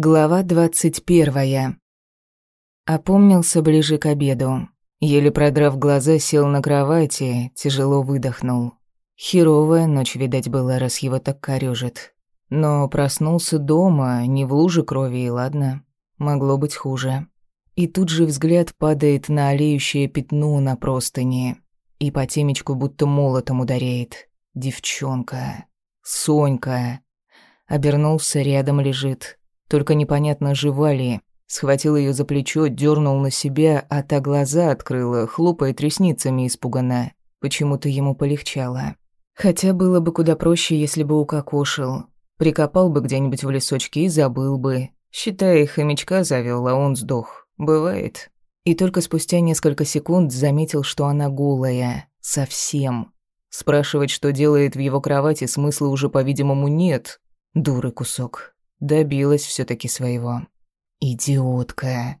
Глава двадцать первая. Опомнился ближе к обеду. Еле продрав глаза, сел на кровати, тяжело выдохнул. Херовая ночь, видать, была, раз его так корёжит. Но проснулся дома, не в луже крови, и ладно. Могло быть хуже. И тут же взгляд падает на олеющее пятно на простыне. И по темечку будто молотом ударяет. Девчонка. Сонька. Обернулся, рядом лежит. Только непонятно, жива ли. Схватил ее за плечо, дернул на себя, а та глаза открыла, хлопает ресницами испуганно. Почему-то ему полегчало. Хотя было бы куда проще, если бы укокошил. Прикопал бы где-нибудь в лесочке и забыл бы. Считай, хомячка завел, а он сдох. Бывает. И только спустя несколько секунд заметил, что она голая. Совсем. Спрашивать, что делает в его кровати, смысла уже, по-видимому, нет. Дуры кусок. Добилась все таки своего. «Идиотка!»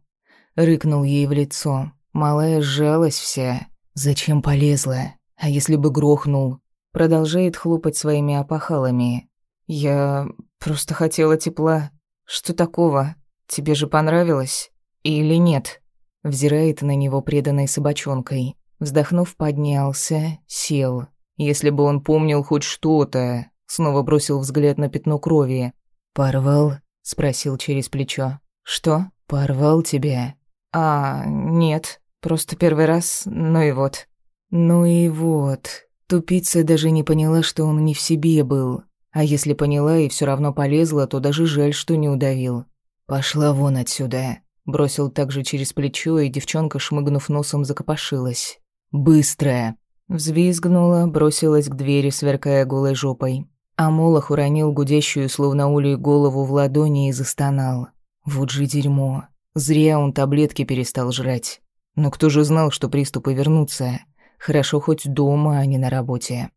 Рыкнул ей в лицо. Малая сжалась вся. «Зачем полезла? А если бы грохнул?» Продолжает хлопать своими опахалами. «Я просто хотела тепла. Что такого? Тебе же понравилось? Или нет?» Взирает на него преданной собачонкой. Вздохнув, поднялся, сел. Если бы он помнил хоть что-то, снова бросил взгляд на пятно крови. «Порвал?» — спросил через плечо. «Что? Порвал тебя?» «А, нет, просто первый раз, ну и вот». «Ну и вот». Тупица даже не поняла, что он не в себе был. А если поняла и все равно полезла, то даже жаль, что не удавил. «Пошла вон отсюда», — бросил также через плечо, и девчонка, шмыгнув носом, закопошилась. «Быстро!» Взвизгнула, бросилась к двери, сверкая голой жопой. А Молох уронил гудящую, словно улей, голову в ладони и застонал. Вот же дерьмо. Зря он таблетки перестал жрать. Но кто же знал, что приступы вернутся? Хорошо хоть дома, а не на работе.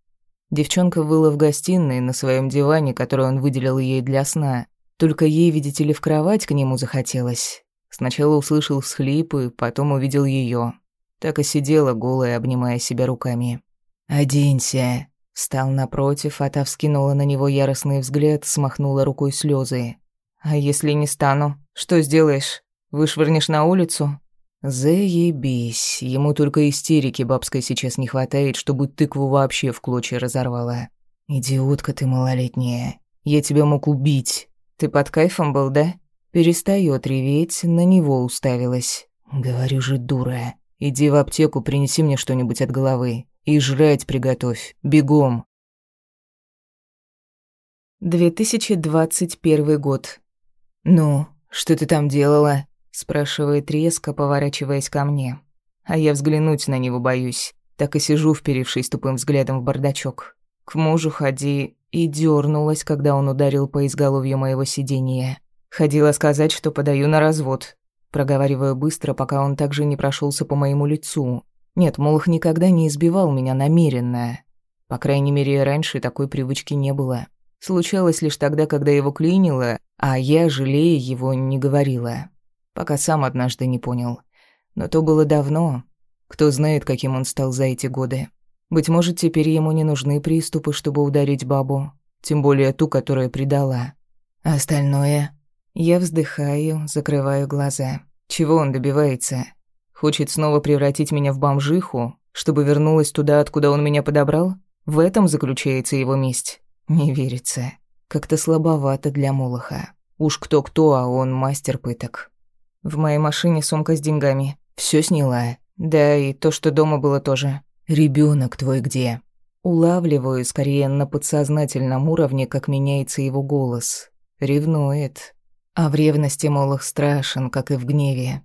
Девчонка выла в гостиной на своем диване, который он выделил ей для сна. Только ей, видите ли, в кровать к нему захотелось. Сначала услышал всхлипы, потом увидел ее. Так и сидела голая, обнимая себя руками. «Оденься», Встал напротив, а та вскинула на него яростный взгляд, смахнула рукой слезы. «А если не стану? Что сделаешь? Вышвырнешь на улицу?» «Заебись. Ему только истерики бабской сейчас не хватает, чтобы тыкву вообще в клочья разорвала. Идиотка ты малолетняя. Я тебя мог убить. Ты под кайфом был, да?» Перестаёт реветь, на него уставилась. «Говорю же, дура. Иди в аптеку, принеси мне что-нибудь от головы. И жрать приготовь. Бегом. 2021 год. «Ну, что ты там делала?» спрашивает резко, поворачиваясь ко мне. А я взглянуть на него боюсь. Так и сижу, вперевшись тупым взглядом в бардачок. К мужу ходи и дернулась, когда он ударил по изголовью моего сидения. Ходила сказать, что подаю на развод. Проговариваю быстро, пока он также не прошелся по моему лицу, нет, Молох никогда не избивал меня намеренно. По крайней мере, раньше такой привычки не было. Случалось лишь тогда, когда его клинило, а я, жалея его, не говорила. Пока сам однажды не понял. Но то было давно. Кто знает, каким он стал за эти годы. Быть может, теперь ему не нужны приступы, чтобы ударить бабу. Тем более ту, которая предала. Остальное... Я вздыхаю, закрываю глаза. Чего он добивается? Хочет снова превратить меня в бомжиху, чтобы вернулась туда, откуда он меня подобрал? В этом заключается его месть. Не верится. Как-то слабовато для Молоха. Уж кто-кто, а он мастер пыток. В моей машине сумка с деньгами. Все сняла. Да, и то, что дома было тоже. Ребенок твой где? Улавливаю скорее на подсознательном уровне, как меняется его голос. Ревнует. А в ревности Молох страшен, как и в гневе.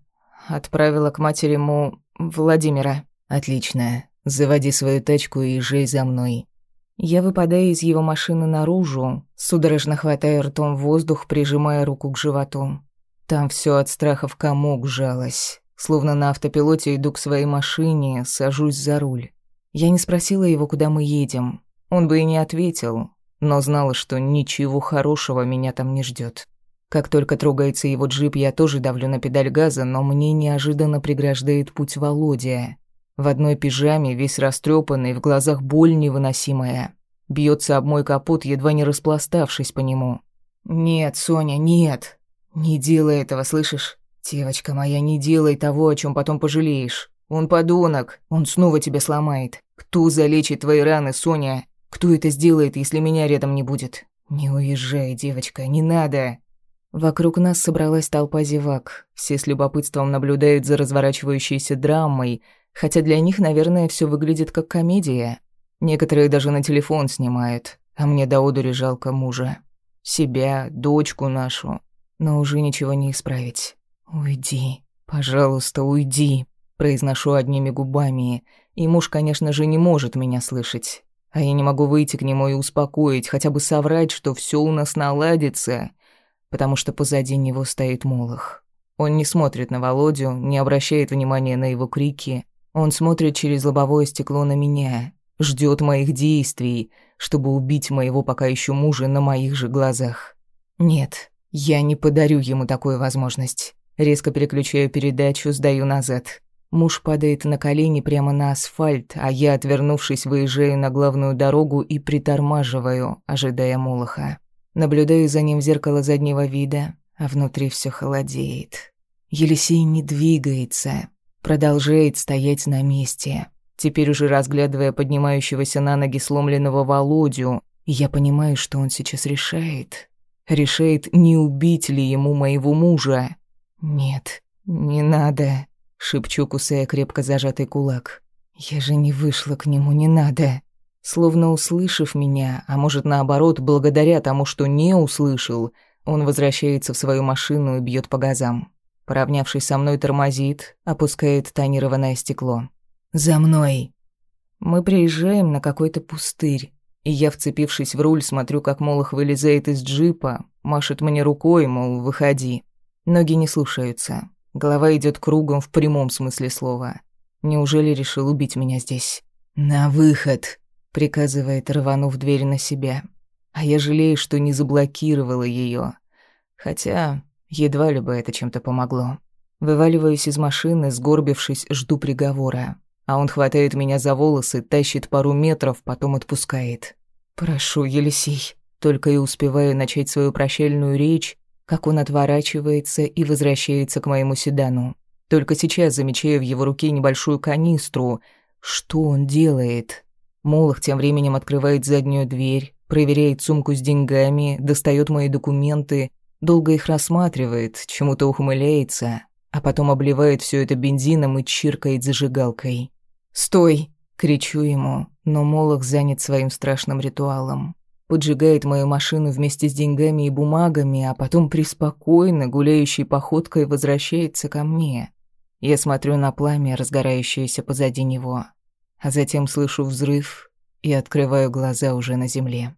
Отправила к матери Му Владимира. Отлично. Заводи свою тачку и езжай за мной. Я выпадаю из его машины наружу, судорожно хватая ртом воздух, прижимая руку к животу. Там все от страха в комок жалось. Словно на автопилоте иду к своей машине, сажусь за руль. Я не спросила его, куда мы едем. Он бы и не ответил, но знала, что ничего хорошего меня там не ждет. Как только трогается его джип, я тоже давлю на педаль газа, но мне неожиданно преграждает путь Володя. В одной пижаме, весь растрепанный, в глазах боль невыносимая. Бьется об мой капот, едва не распластавшись по нему. «Нет, Соня, нет. «Не делай этого, слышишь? Девочка моя, не делай того, о чем потом пожалеешь. Он подонок, он снова тебя сломает. Кто залечит твои раны, Соня? Кто это сделает, если меня рядом не будет? Не уезжай, девочка, не надо!» Вокруг нас собралась толпа зевак. Все с любопытством наблюдают за разворачивающейся драмой, хотя для них, наверное, все выглядит как комедия. Некоторые даже на телефон снимают, а мне до одури жалко мужа. Себя, дочку нашу. Но уже ничего не исправить. «Уйди, пожалуйста, уйди», — произношу одними губами, и муж, конечно же, не может меня слышать. А я не могу выйти к нему и успокоить, хотя бы соврать, что все у нас наладится, потому что позади него стоит Молох. Он не смотрит на Володю, не обращает внимания на его крики. Он смотрит через лобовое стекло на меня, ждет моих действий, чтобы убить моего пока еще мужа на моих же глазах. Нет, я не подарю ему такую возможность. Резко переключаю передачу, сдаю назад. Муж падает на колени прямо на асфальт, а я, отвернувшись, выезжаю на главную дорогу и притормаживаю, ожидая Молоха. Наблюдаю за ним в зеркало заднего вида, а внутри все холодеет. Елисей не двигается, продолжает стоять на месте. Теперь уже разглядывая поднимающегося на ноги сломленного Володю, я понимаю, что он сейчас решает. Решает, не убить ли ему моего мужа. «Нет, не надо», — шепчу, кусая крепко зажатый кулак. «Я же не вышла к нему, не надо». Словно услышав меня, а может наоборот, благодаря тому, что не услышал, он возвращается в свою машину и бьет по газам. Поравнявшись со мной, тормозит, опускает тонированное стекло. «За мной!» Мы приезжаем на какой-то пустырь, и я, вцепившись в руль, смотрю, как Молох вылезает из джипа, машет мне рукой, мол, выходи. Ноги не слушаются. Голова идет кругом в прямом смысле слова. Неужели решил убить меня здесь? «На выход!» — приказывает, рванув дверь на себя. А я жалею, что не заблокировала ее. Хотя едва ли бы это чем-то помогло. Вываливаюсь из машины, сгорбившись, жду приговора. А он хватает меня за волосы, тащит пару метров, потом отпускает. «Прошу, Елисей». Только и успеваю начать свою прощальную речь, как он отворачивается и возвращается к моему седану. Только сейчас замечаю в его руке небольшую канистру. Что он делает? Молох тем временем открывает заднюю дверь, проверяет сумку с деньгами, достает мои документы, долго их рассматривает, чему-то ухмыляется, а потом обливает все это бензином и чиркает зажигалкой. «Стой!» — кричу ему, но Молох занят своим страшным ритуалом поджигает мою машину вместе с деньгами и бумагами, а потом преспокойно, гуляющей походкой возвращается ко мне. Я смотрю на пламя, разгорающееся позади него, а затем слышу взрыв и открываю глаза уже на земле.